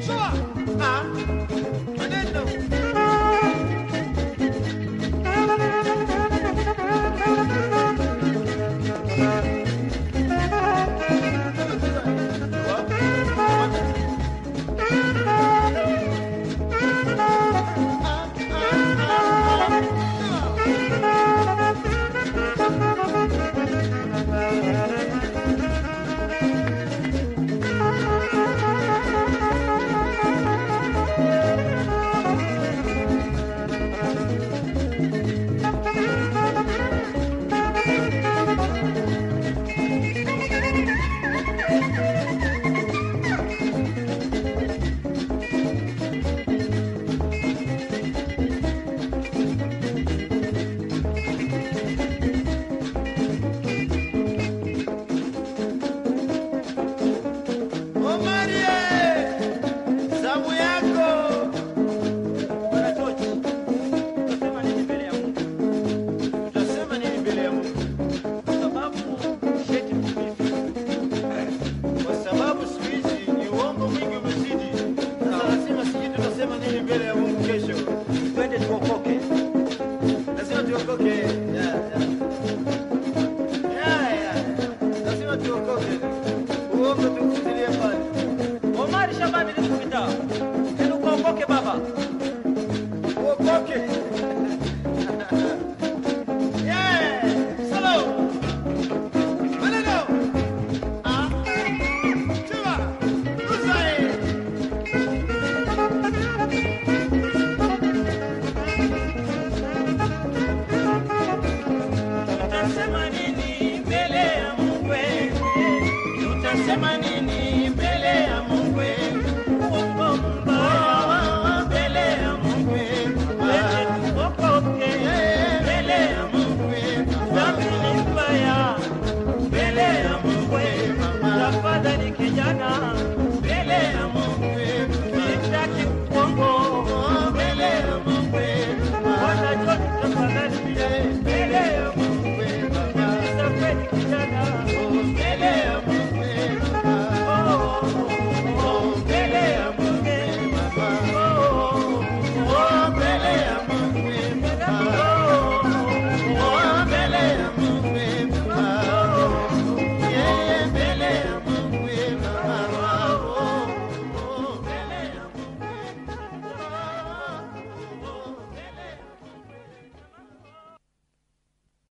说啊？Shabbat